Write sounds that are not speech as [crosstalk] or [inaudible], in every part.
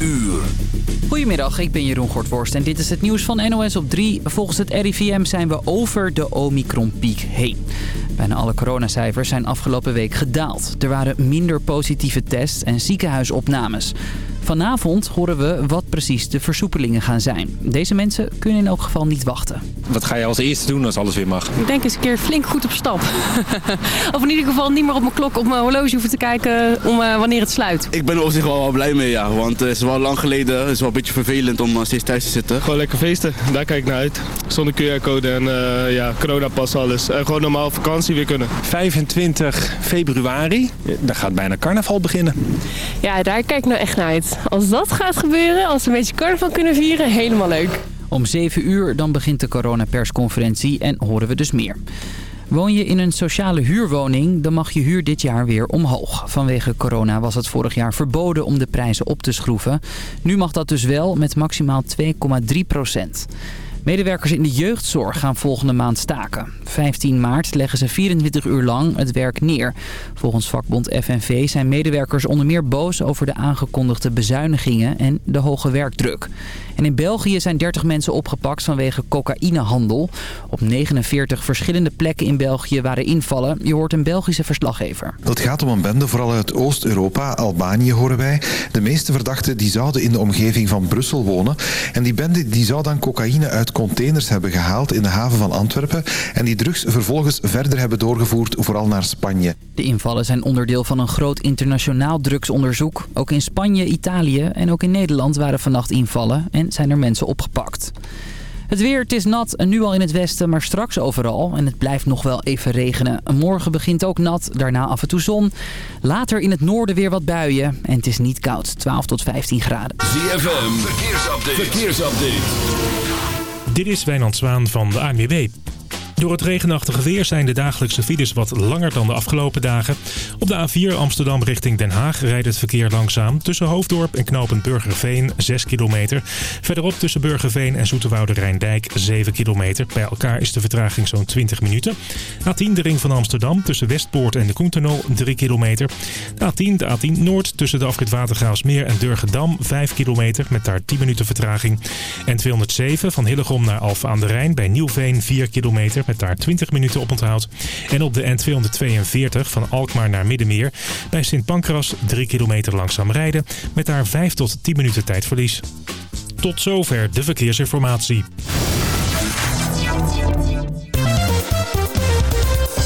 uur. Goedemiddag, ik ben Jeroen Gortworst en dit is het nieuws van NOS op 3. Volgens het RIVM zijn we over de Omicron-piek heen. Bijna alle coronacijfers zijn afgelopen week gedaald. Er waren minder positieve tests en ziekenhuisopnames. Vanavond horen we wat precies de versoepelingen gaan zijn. Deze mensen kunnen in elk geval niet wachten. Wat ga je als eerste doen als alles weer mag? Ik denk eens een keer flink goed op stap. [laughs] of in ieder geval niet meer op mijn klok, op mijn horloge hoeven te kijken om uh, wanneer het sluit. Ik ben er op zich wel, wel blij mee, ja. Want het is wel lang geleden. Het is wel een beetje vervelend om uh, steeds thuis te zitten. Gewoon lekker feesten. Daar kijk ik naar uit. Zonder QR-code en uh, ja, coronapas alles. En gewoon normaal vakantie weer kunnen. 25 februari, dan gaat bijna carnaval beginnen. Ja, daar kijk ik nou echt naar uit. Als dat gaat gebeuren, als we een beetje carnaval kunnen vieren, helemaal leuk. Om 7 uur dan begint de coronapersconferentie en horen we dus meer. Woon je in een sociale huurwoning, dan mag je huur dit jaar weer omhoog. Vanwege corona was het vorig jaar verboden om de prijzen op te schroeven. Nu mag dat dus wel met maximaal 2,3 procent. Medewerkers in de jeugdzorg gaan volgende maand staken. 15 maart leggen ze 24 uur lang het werk neer. Volgens vakbond FNV zijn medewerkers onder meer boos over de aangekondigde bezuinigingen en de hoge werkdruk. En in België zijn 30 mensen opgepakt vanwege cocaïnehandel. Op 49 verschillende plekken in België waren invallen. Je hoort een Belgische verslaggever. Het gaat om een bende, vooral uit Oost-Europa, Albanië horen wij. De meeste verdachten die zouden in de omgeving van Brussel wonen. En die bende die zou dan cocaïne uit containers hebben gehaald in de haven van Antwerpen. En die drugs vervolgens verder hebben doorgevoerd, vooral naar Spanje. De invallen zijn onderdeel van een groot internationaal drugsonderzoek. Ook in Spanje, Italië en ook in Nederland waren vannacht invallen en zijn er mensen opgepakt. Het weer, het is nat, nu al in het westen, maar straks overal. En het blijft nog wel even regenen. Morgen begint ook nat, daarna af en toe zon. Later in het noorden weer wat buien. En het is niet koud, 12 tot 15 graden. ZFM, verkeersupdate. verkeersupdate. Dit is Wijnand Zwaan van de ANWB. Door het regenachtige weer zijn de dagelijkse files wat langer dan de afgelopen dagen. Op de A4 Amsterdam richting Den Haag rijdt het verkeer langzaam. Tussen Hoofddorp en knooppunt Burgerveen 6 kilometer. Verderop tussen Burgerveen en Zoeterwoude Rijndijk 7 kilometer. Bij elkaar is de vertraging zo'n 20 minuten. A10 de ring van Amsterdam tussen Westpoort en de Koentunnel 3 kilometer. De A10 de A10 Noord tussen de afrit Watergraafsmeer en Durgedam 5 kilometer met daar 10 minuten vertraging. En 207 van Hillegom naar Alphen aan de Rijn bij Nieuwveen 4 kilometer met daar 20 minuten op onthoud. En op de N242 van Alkmaar naar Middenmeer bij Sint Pancras 3 kilometer langzaam rijden met daar 5 tot 10 minuten tijdverlies. Tot zover de verkeersinformatie.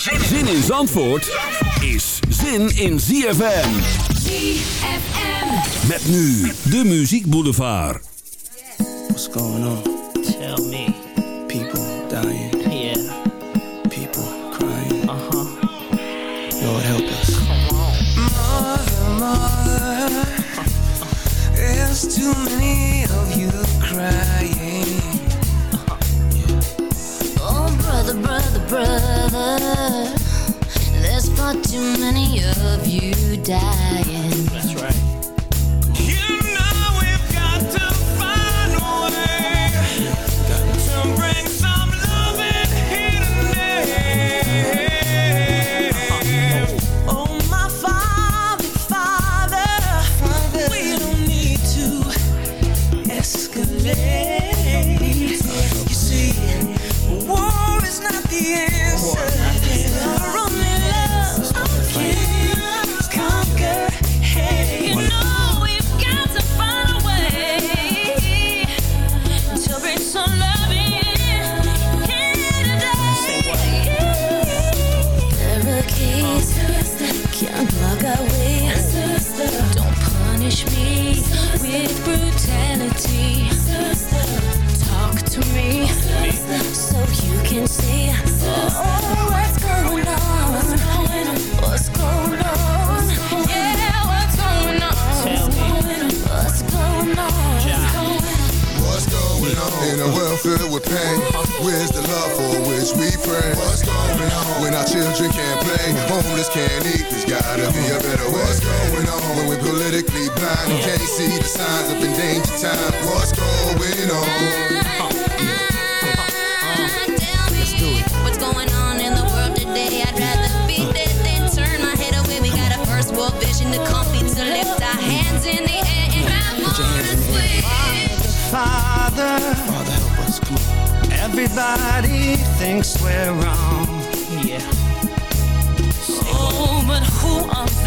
Zin in Zandvoort is zin in ZFM. ZFM. Met nu de Muziek Boulevard. What's going on? Tell me. People dying. Yeah. People crying. Uh-huh. Lord help us. Mother, mother, there's too many of you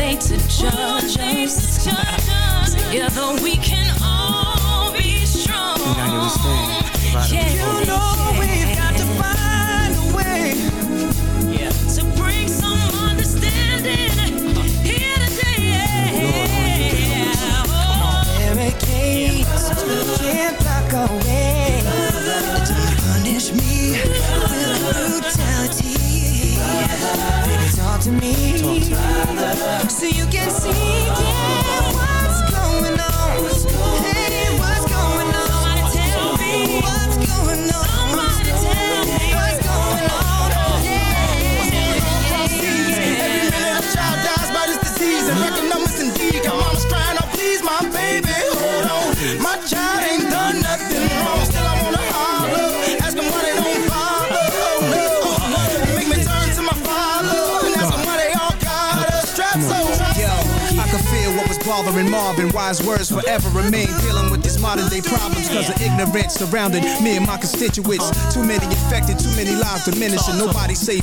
they to judge us? Together we can all be strong. United we stand. Divided we Yeah. You know we've got to find a way. Yeah. To bring some understanding here today. Oh. Barricades can't block our way. Punish me with brutality. Baby, talk to me so you can see was Marvin. Wise words forever remain. Dealing with these modern day problems because of ignorance surrounding me and my constituents. Too many infected, too many lives diminishing. Nobody safe.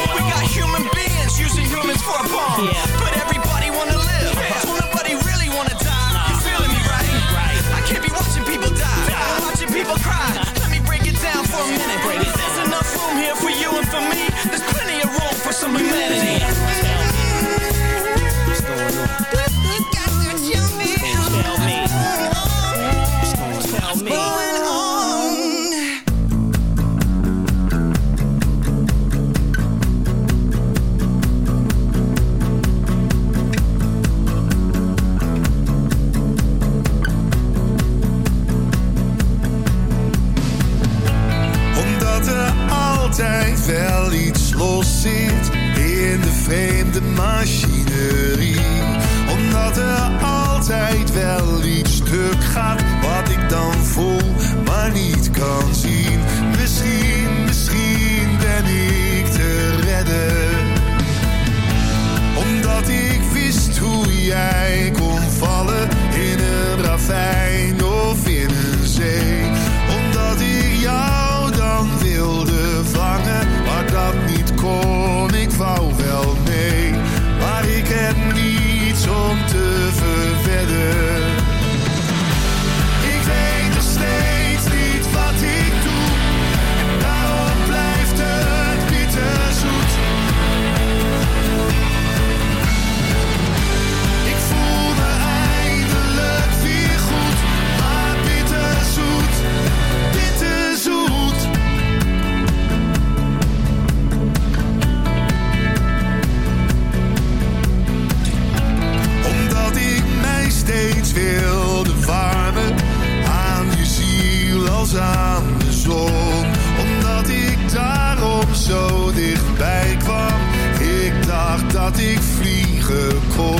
We got human beings using humans for a bomb. But everybody ik vliegen kon,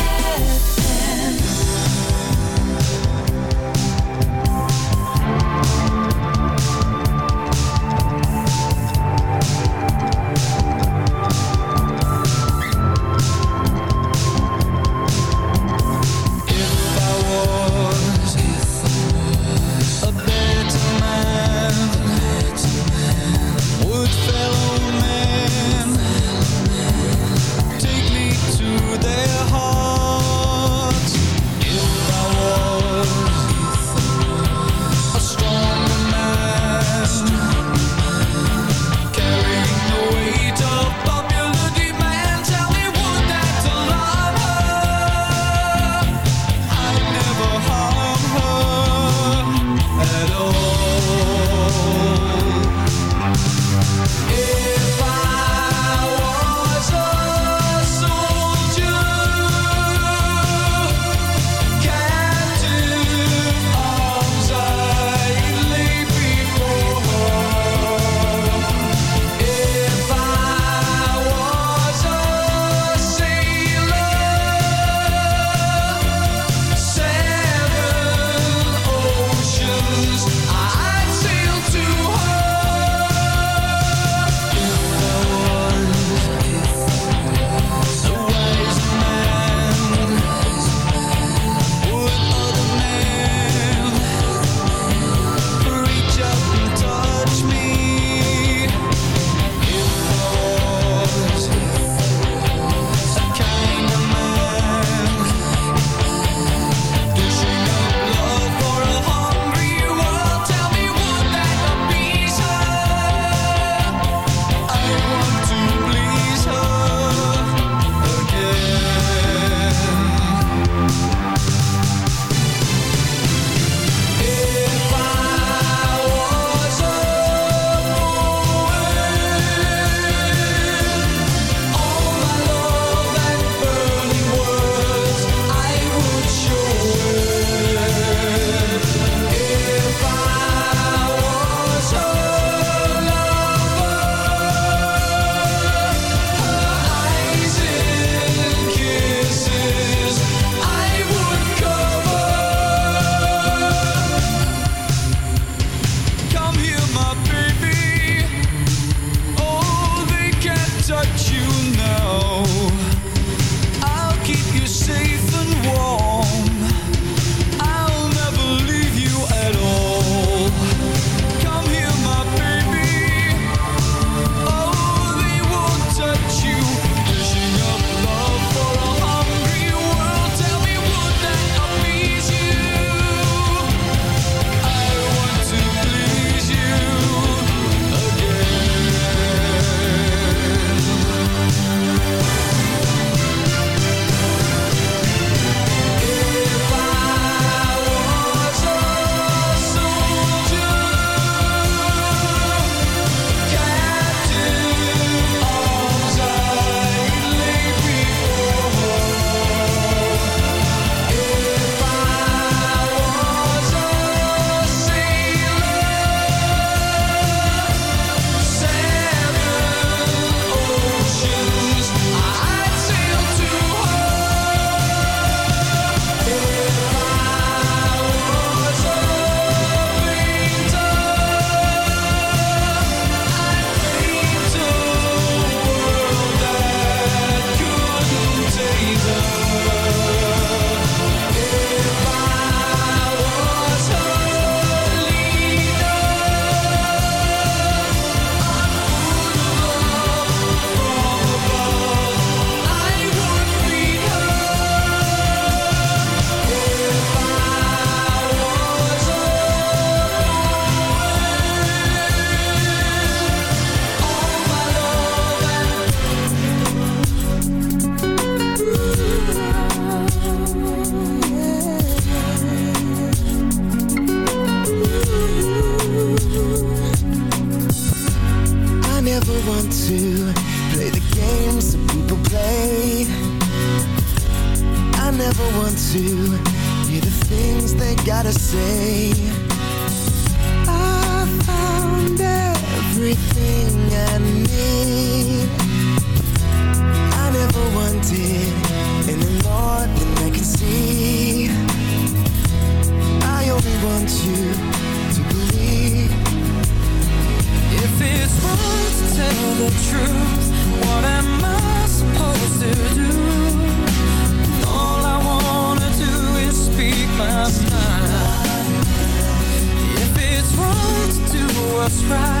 what's right,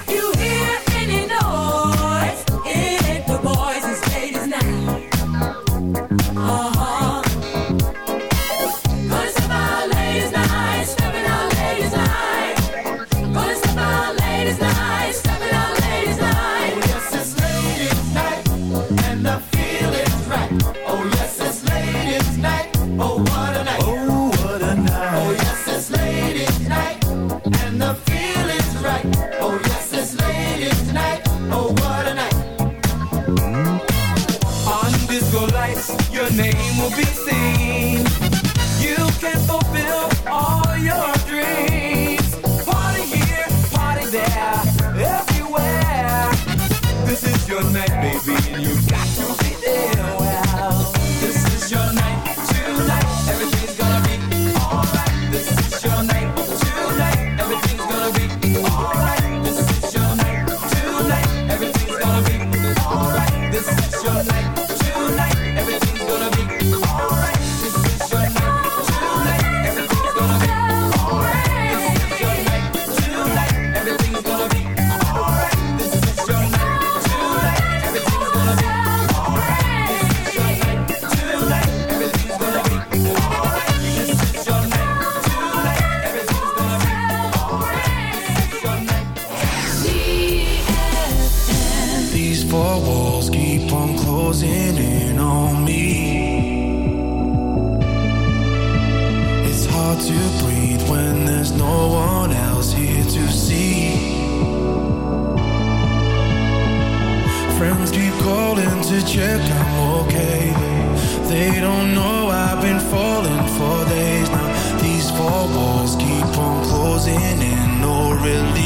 they don't know I've been falling for days now. These four walls keep on closing in, no relief.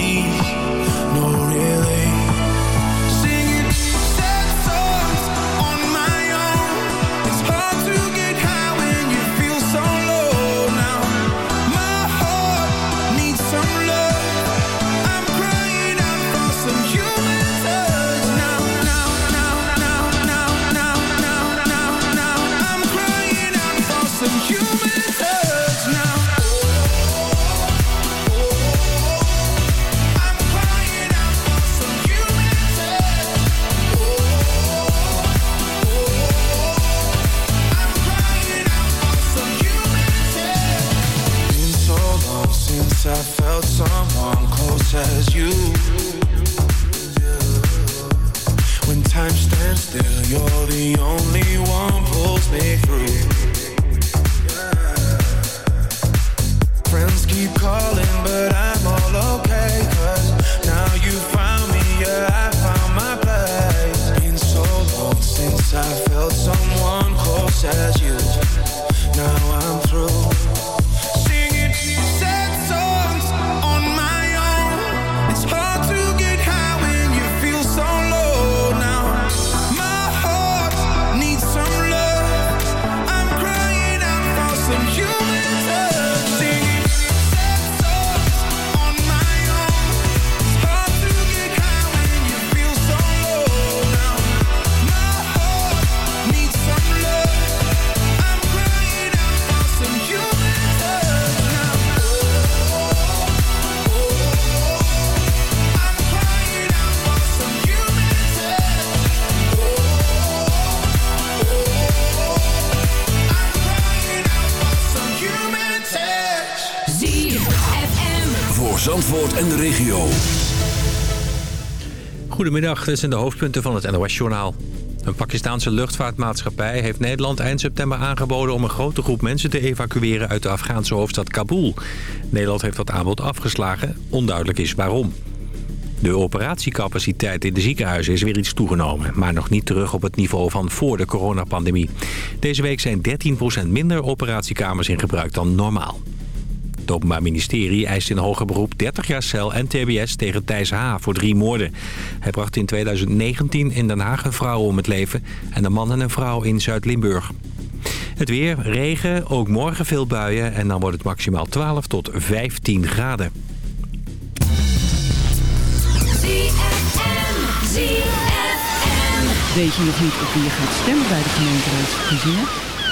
en de regio. Goedemiddag, dit zijn de hoofdpunten van het NOS-journaal. Een Pakistaanse luchtvaartmaatschappij heeft Nederland eind september aangeboden... om een grote groep mensen te evacueren uit de Afghaanse hoofdstad Kabul. Nederland heeft dat aanbod afgeslagen. Onduidelijk is waarom. De operatiecapaciteit in de ziekenhuizen is weer iets toegenomen... maar nog niet terug op het niveau van voor de coronapandemie. Deze week zijn 13% minder operatiekamers in gebruik dan normaal. Het Openbaar Ministerie eist in hoger beroep 30 jaar cel en tbs tegen Thijs H. voor drie moorden. Hij bracht in 2019 in Den Haag een vrouw om het leven en een man en een vrouw in Zuid-Limburg. Het weer, regen, ook morgen veel buien en dan wordt het maximaal 12 tot 15 graden. Weet je nog niet of je gaat stemmen bij de gemeenteraadsverkiezingen?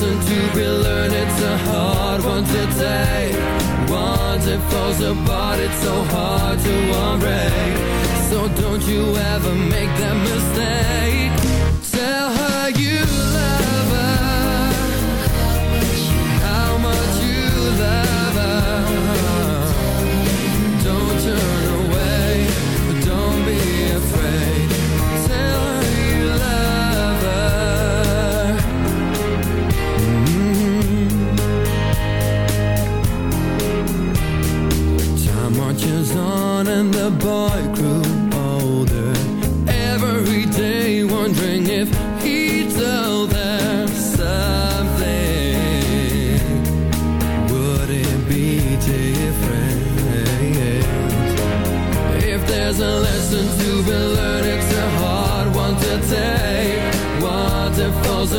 lesson to be learned. It's a hard one today. Once it falls apart, it's so hard to unbreak. So don't you ever make that mistake. and the boy grew older. Every day wondering if he'd tell them something. Would it be different? If there's a lesson to be learned It's a hard one to take. What it falls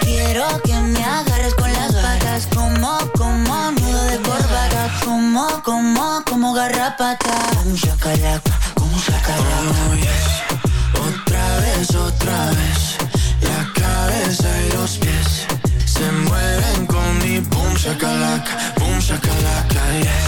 Quiero que me agarres con las patas, como, como nudo de corbata, como, como, como garrapata. Un chacala, como chacala. Oh, yes. Otra vez, otra vez, la cabeza y los pies se mueven con mi boom chacalaca, boom chacalaca, yes.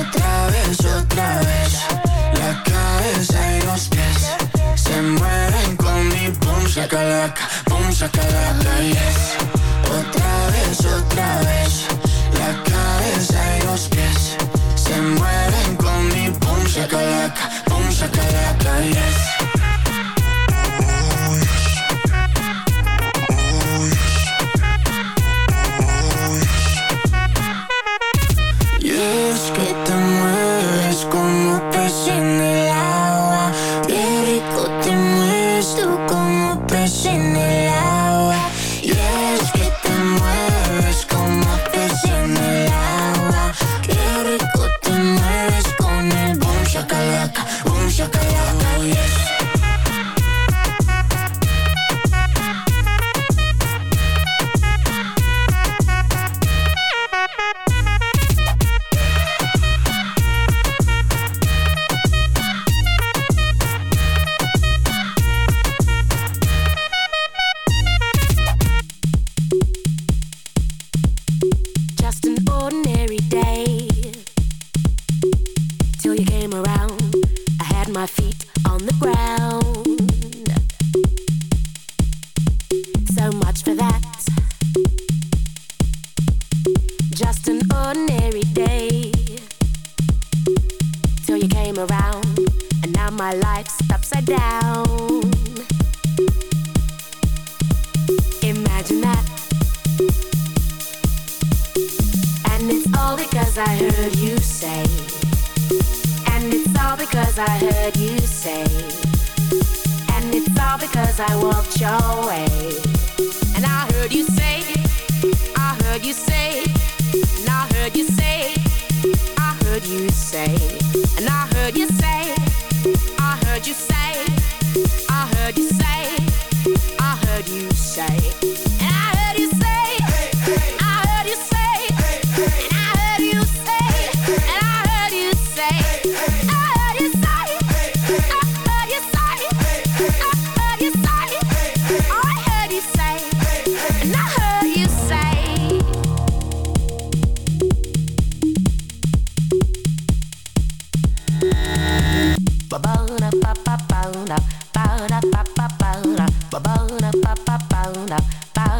otra vez, otra vez, la cabeza y los pies se mueven con mi pum sacalaca, pum sacalaca, yes. Otra vez, otra vez, la cabeza y los pies se mueven con mi pum sacalaca, pum sacalaca, yes.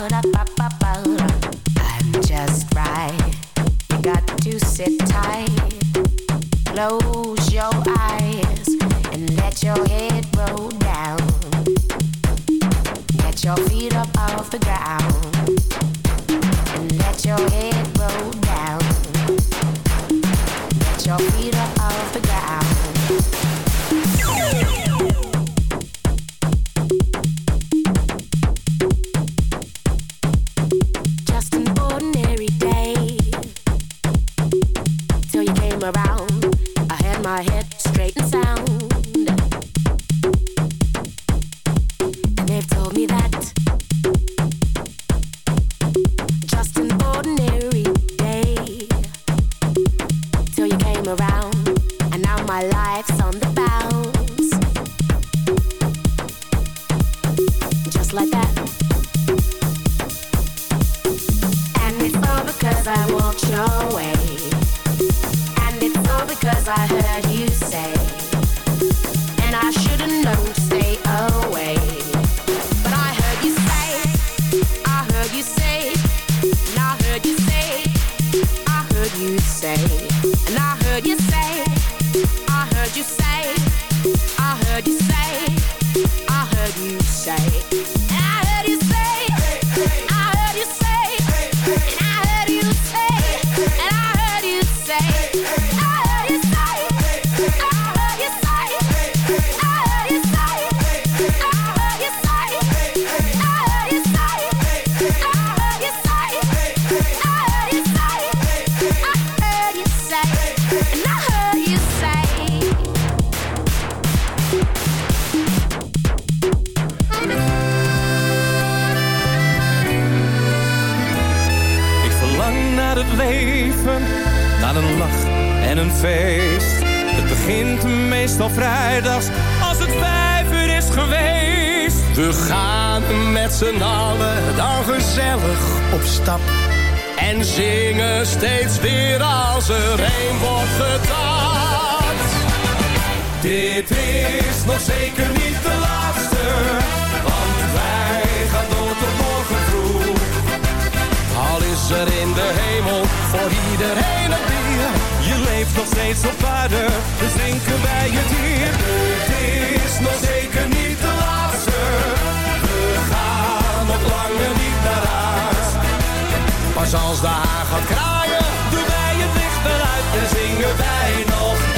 I'm just right. You got to sit tight. Close your eyes and let your head roll down. Get your feet up off the ground. Het begint meestal vrijdags als het vijf uur is geweest. We gaan met z'n allen dan gezellig op stap. En zingen steeds weer als er een wordt getapt. Dit is nog zeker niet de laatste, er in de hemel voor iedereen een bier. Je leeft nog steeds op aarde, dus drinken wij het hier. Dit is nog zeker niet de laatste, we gaan nog langer niet naar huis. Pas als de haan gaat kraaien, doen wij het licht eruit en zingen wij nog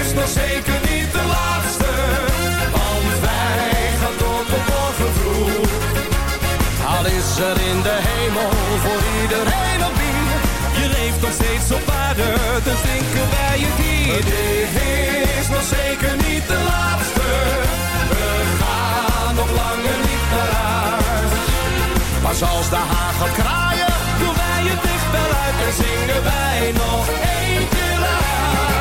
Is nog zeker niet de laatste, want wij gaan tot morgen vroeg. Al is er in de hemel voor iedereen een bier. Je leeft nog steeds op aarde, dus drinken wij het hier. Dit is nog zeker niet de laatste, we gaan nog langer niet naar huis. Pas als de haan gaat kraaien, doen wij het licht wel uit en zingen wij nog één keer luid.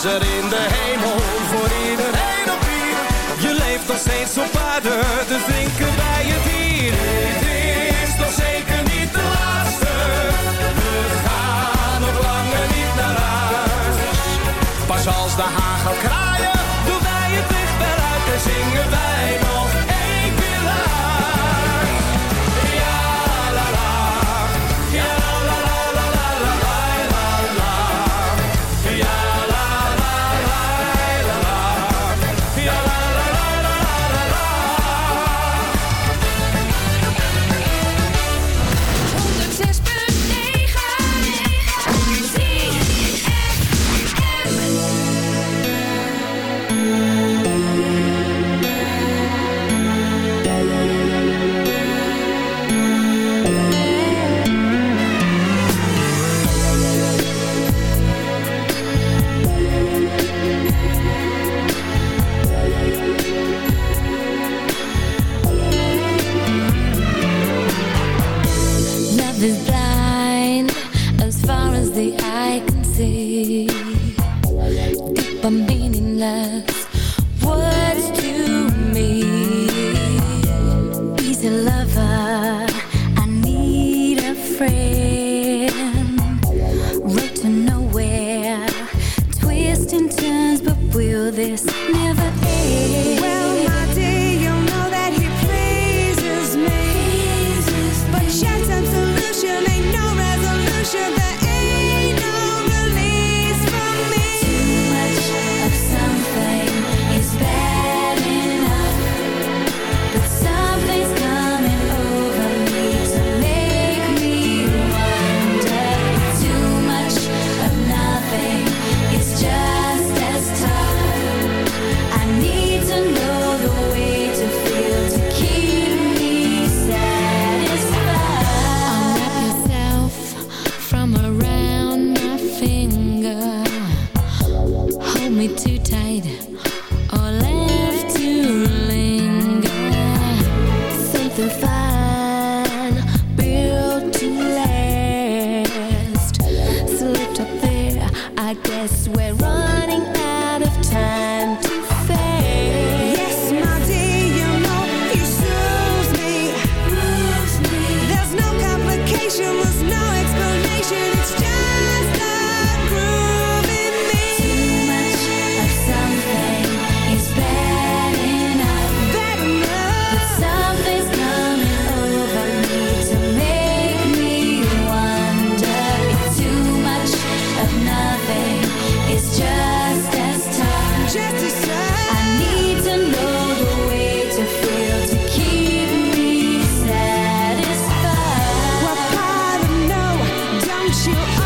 Is er in de hemel voor iedereen een bier. Je leeft nog steeds op aarde, dus drinken wij het hier. Dit is nog zeker niet de laatste, we gaan nog langer niet naar huis. Pas als de gaat kraaien, doen wij het licht uit en zingen wij nog suits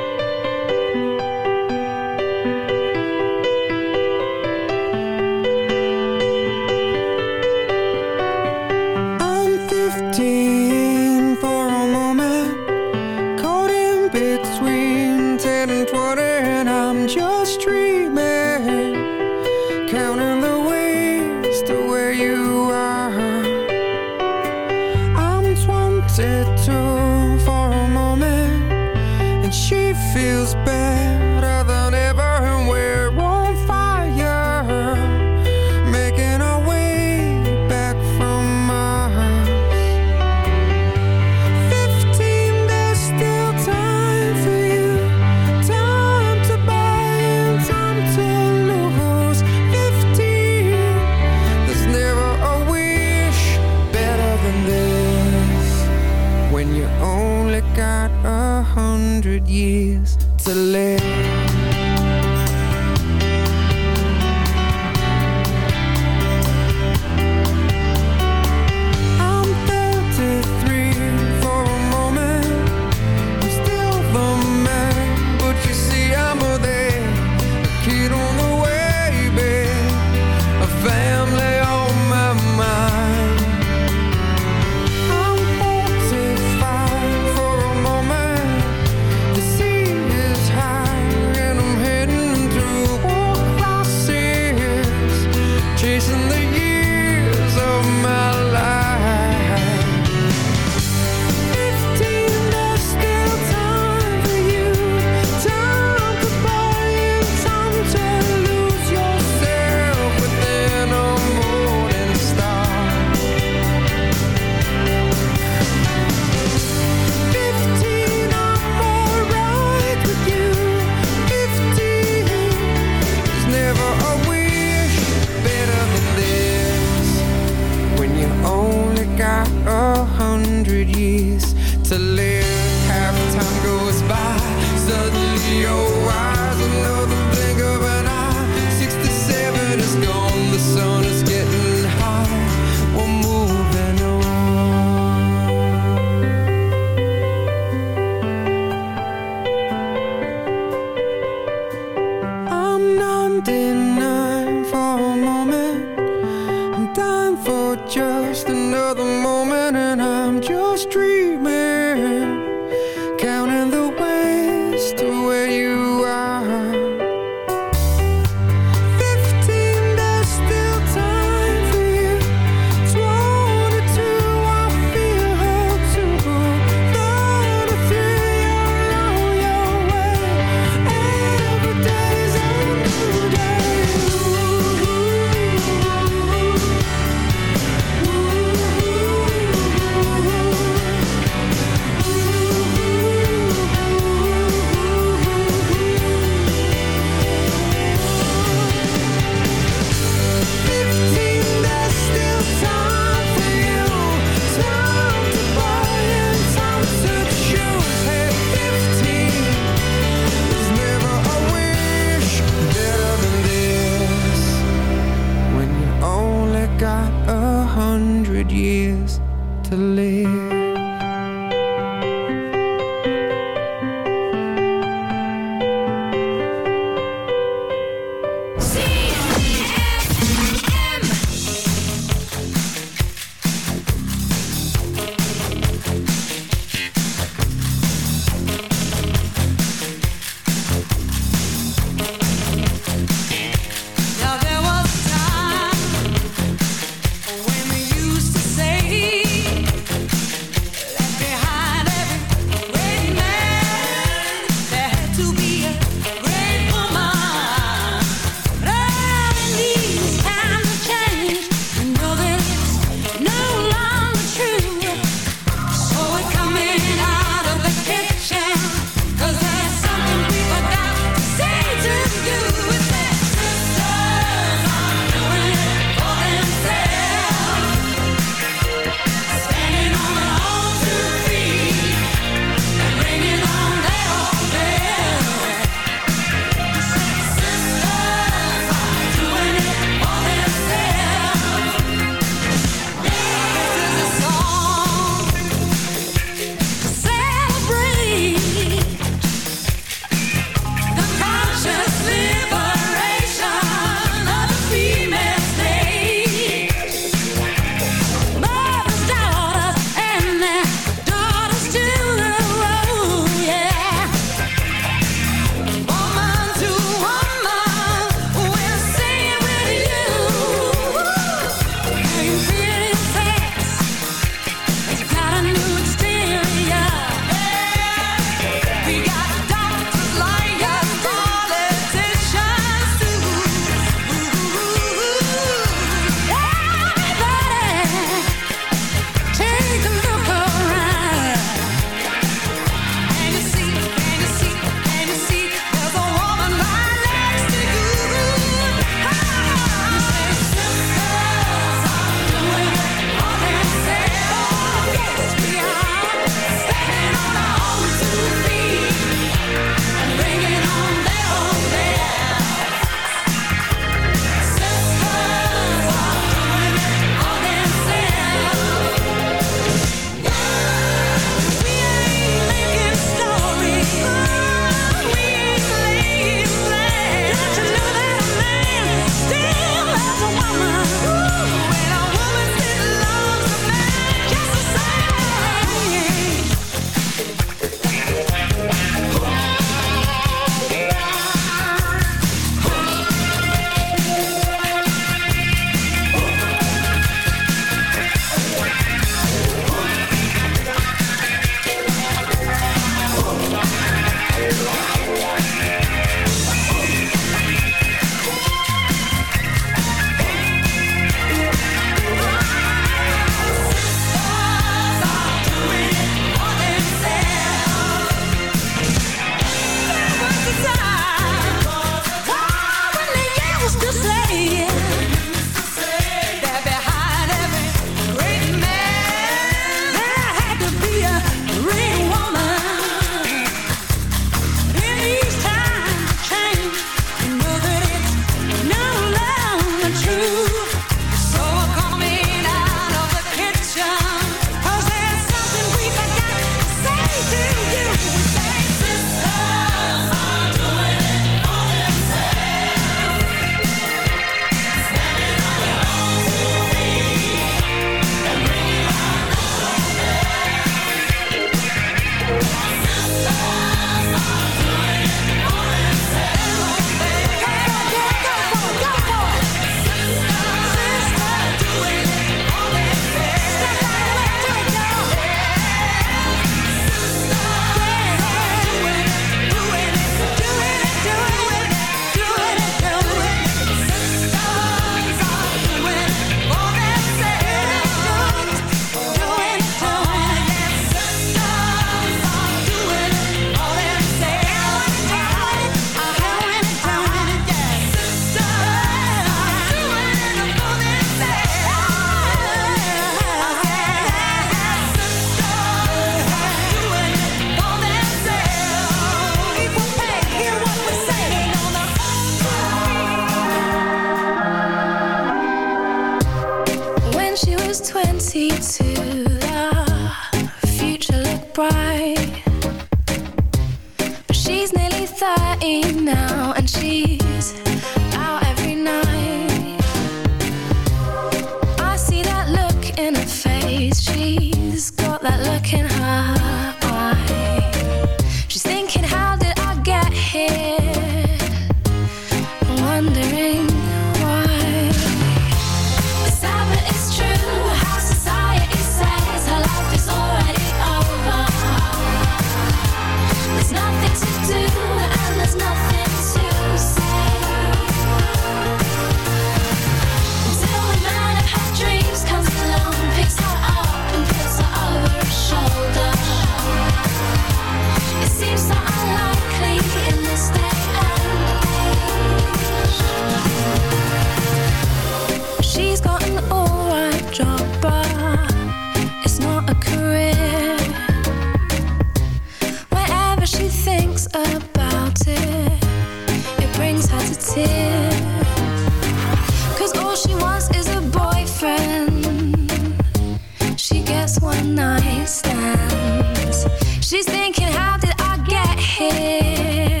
she gets one night stands. She's thinking, how did I get here?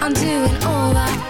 I'm doing all I